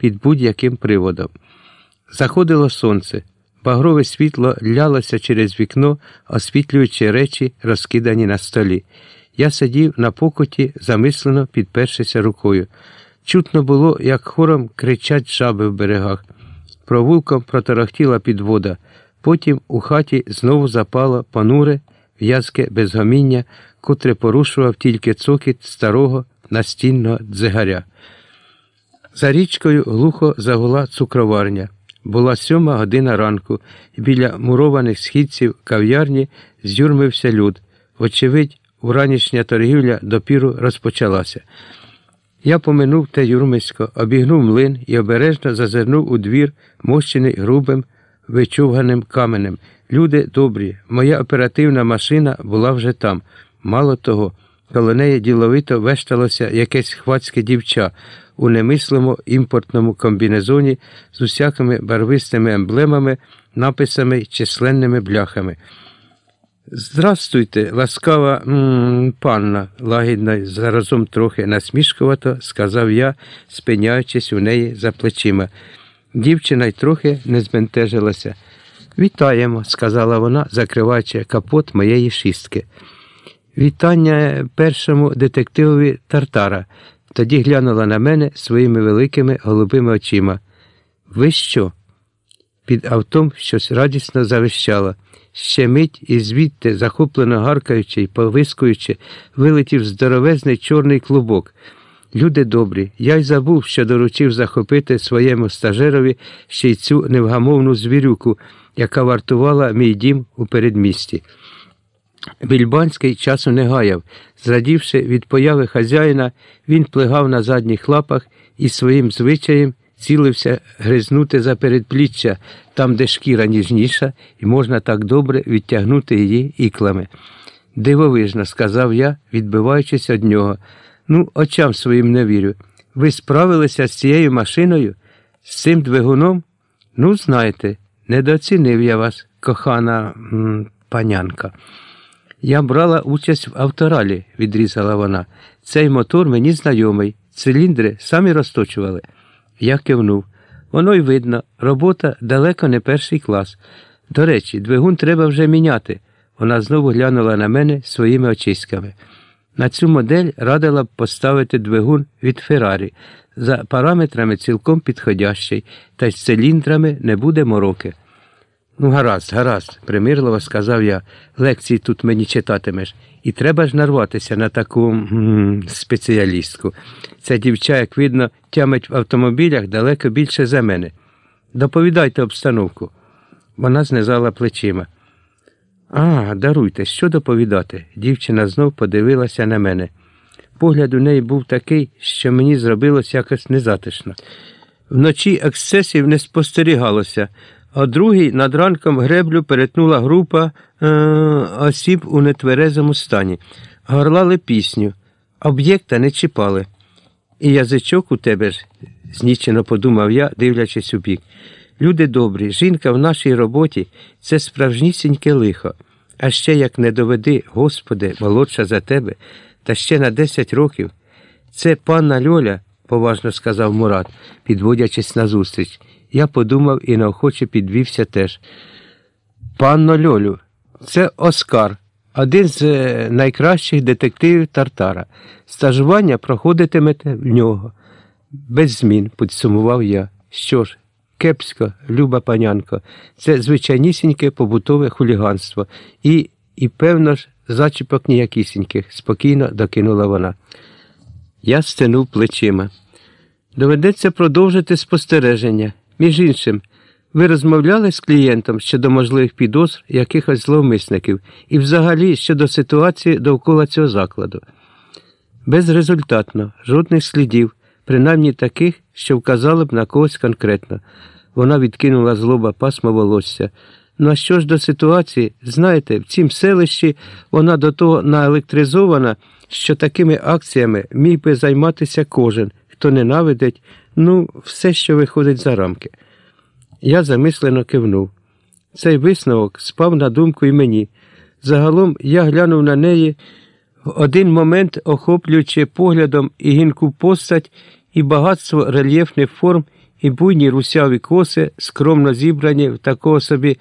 під будь-яким приводом. Заходило сонце, багрове світло лялося через вікно, освітлюючи речі, розкидані на столі. Я сидів на покуті, замислено підпершися рукою. Чутно було, як хором кричать жаби в берегах. Провулком проторохтіла підвода. Потім у хаті знову запало понуре, в'язке безгоміння, котре порушував тільки цокіт старого настінного дзигаря. За річкою глухо загула цукроварня. Була сьома година ранку, і біля мурованих східців кав'ярні з'юрмився люд. Очевидь, уранішня торгівля допіру розпочалася. Я поминув те юрмисько, обігнув млин і обережно зазирнув у двір, мощений грубим, вичувганим каменем. Люди добрі, моя оперативна машина була вже там. Мало того, коло неї діловито вешталося якесь хвацьке дівча у немислому імпортному комбінезоні з усякими барвистими емблемами, написами й численними бляхами. Здрастуйте, ласкава м, панна, лагідно заразом трохи насмішкувато, сказав я, спиняючись у неї за плечима. Дівчина й трохи не збентежилася. Вітаємо, сказала вона, закриваючи капот моєї шістки. Вітання першому детективові Тартара. Тоді глянула на мене своїми великими голубими очима. Ви що? Під автом щось радісно завищало. Ще мить і звідти, захоплено гаркаючи й повискуючи, вилетів здоровезний чорний клубок. Люди добрі, я й забув, що доручив захопити своєму стажерові ще й цю невгамовну звірюку, яка вартувала мій дім у передмісті. Більбанський часу не гаяв. Зрадівши від появи хазяїна, він плигав на задніх лапах і своїм звичаєм цілився гризнути за передпліччя, там, де шкіра ніжніша, і можна так добре відтягнути її іклами. Дивовижно, сказав я, відбиваючись від нього. Ну, очам своїм не вірю. Ви справилися з цією машиною, з цим двигуном? Ну, знаєте, недооцінив я вас, кохана панянка. Я брала участь в авторалі, відрізала вона. Цей мотор мені знайомий, циліндри самі розточували. Я кивнув. Воно й видно, робота далеко не перший клас. До речі, двигун треба вже міняти. Вона знову глянула на мене своїми очиськами. На цю модель радила б поставити двигун від Феррарі. За параметрами цілком підходящий, та й з циліндрами не буде мороки. Ну, гаразд, гаразд, примирливо сказав я, лекції тут мені читатимеш. І треба ж нарватися на таку м спеціалістку. Ця дівча, як видно, тямить в автомобілях далеко більше за мене. Доповідайте обстановку. Вона знизала плечима. А, даруйте, що доповідати? Дівчина знов подивилася на мене. Погляд у неї був такий, що мені зробилось якось незатишно. Вночі ексцесів не спостерігалося а другий над ранком греблю перетнула група е, осіб у нетверезому стані, горлали пісню, об'єкта не чіпали. І язичок у тебе ж, знічено подумав я, дивлячись у бік. Люди добрі, жінка в нашій роботі це справжнісіньке лихо. А ще як не доведи, Господи, молодша за тебе, та ще на десять років. Це панна Льоля, поважно сказав Мурат, підводячись назустріч. Я подумав і неохоче підвівся теж. Панно Льолю, це Оскар, один з е, найкращих детективів Тартара. Стажування проходитимете в нього. Без змін, підсумував я. Що ж, кепсько, люба панянко, це звичайнісіньке побутове хуліганство і, і певно ж, зачіпок ніякісіньких, спокійно докинула вона. Я стенув плечима. Доведеться продовжити спостереження. Між іншим, ви розмовляли з клієнтом щодо можливих підозр якихось зловмисників і взагалі щодо ситуації довкола цього закладу. Безрезультатно, жодних слідів, принаймні таких, що вказали б на когось конкретно. Вона відкинула злоба пасмо волосся. Ну а що ж до ситуації, знаєте, в цім селищі вона до того наелектризована, що такими акціями міг би займатися кожен, хто ненавидить Ну, все, що виходить за рамки. Я замислено кивнув. Цей висновок спав на думку і мені. Загалом я глянув на неї в один момент, охоплюючи поглядом і гінку постать, і багатство рельєфних форм, і буйні русяві коси, скромно зібрані в такого собі